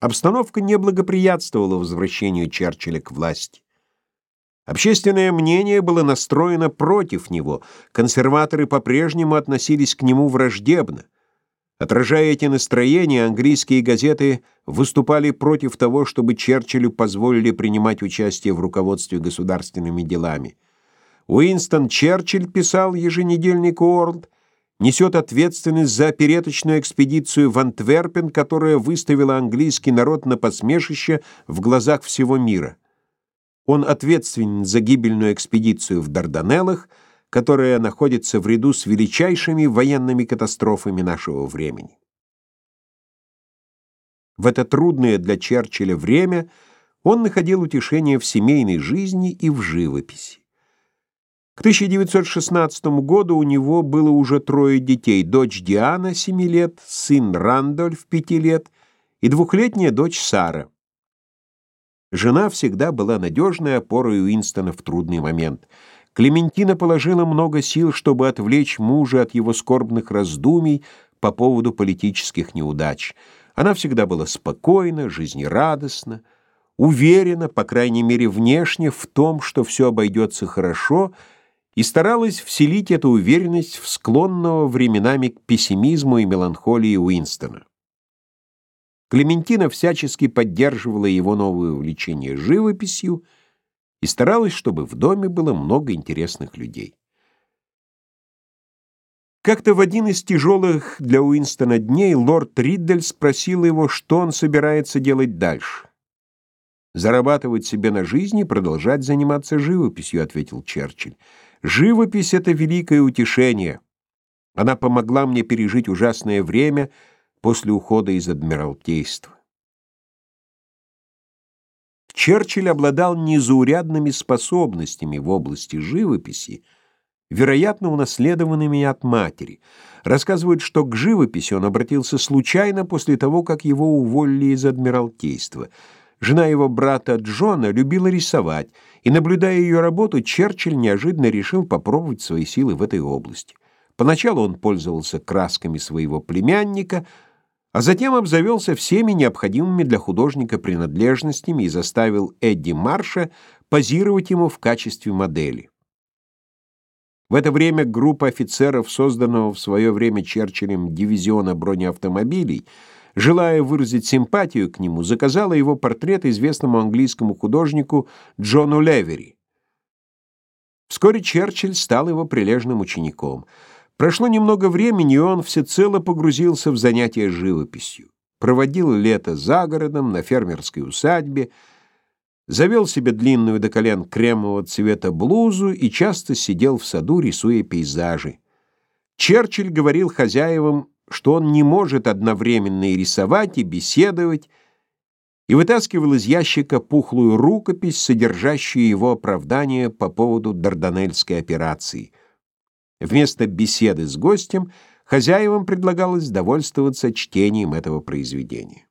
Обстановка не благоприятствовала возвращению Черчилля к власти. Общественное мнение было настроено против него, консерваторы по-прежнему относились к нему враждебно. Отражая эти настроения, английские газеты выступали против того, чтобы Черчиллю позволили принимать участие в руководстве государственными делами. Уинстон Черчилль писал еженедельник Уорлд, несет ответственность за опереточную экспедицию в Антверпен, которая выставила английский народ на посмешище в глазах всего мира. Он ответственен за гибельную экспедицию в Дарданеллах, которая находится в ряду с величайшими военными катастрофами нашего времени. В это трудное для Черчилля время он находил утешение в семейной жизни и в живописи. К 1916 году у него было уже трое детей: дочь Диана 7 лет, сын Рандольф 5 лет и двухлетняя дочь Сара. Жена всегда была надежной опорой Уинстона в трудный момент. Клементина положила много сил, чтобы отвлечь мужа от его скорбных раздумий по поводу политических неудач. Она всегда была спокойна, жизнерадостна, уверена, по крайней мере внешне, в том, что все обойдется хорошо — и старалась вселить эту уверенность в склонного временами к пессимизму и меланхолии Уинстона. Клементина всячески поддерживала его новое увлечение живописью и старалась, чтобы в доме было много интересных людей. Как-то в один из тяжелых для Уинстона дней лорд Риддель спросил его, что он собирается делать дальше. «Зарабатывать себе на жизнь и продолжать заниматься живописью», — ответил Черчилль. Живопись — это великое утешение. Она помогла мне пережить ужасное время после ухода из Адмиралтейства. Черчилль обладал незаурядными способностями в области живописи, вероятно, унаследованными от матери. Рассказывают, что к живописи он обратился случайно после того, как его уволили из Адмиралтейства — Жена его брата Джона любила рисовать, и, наблюдая ее работу, Черчилль неожиданно решил попробовать свои силы в этой области. Поначалу он пользовался красками своего племянника, а затем обзавелся всеми необходимыми для художника принадлежностями и заставил Эдди Марша позировать ему в качестве модели. В это время группа офицеров, созданного в свое время Черчиллем дивизиона бронеавтомобилей, желая выразить симпатию к нему, заказала его портрет известному английскому художнику Джону Левери. Вскоре Черчилль стал его прилежным учеником. Прошло немного времени, и он всецело погрузился в занятия живописью. Проводил лето за городом, на фермерской усадьбе, завел себе длинную до колен кремового цвета блузу и часто сидел в саду, рисуя пейзажи. Черчилль говорил хозяевам что он не может одновременно и рисовать, и беседовать, и вытаскивал из ящика пухлую рукопись, содержащую его оправдание по поводу Дарданельской операции. Вместо беседы с гостем хозяевам предлагалось довольствоваться чтением этого произведения.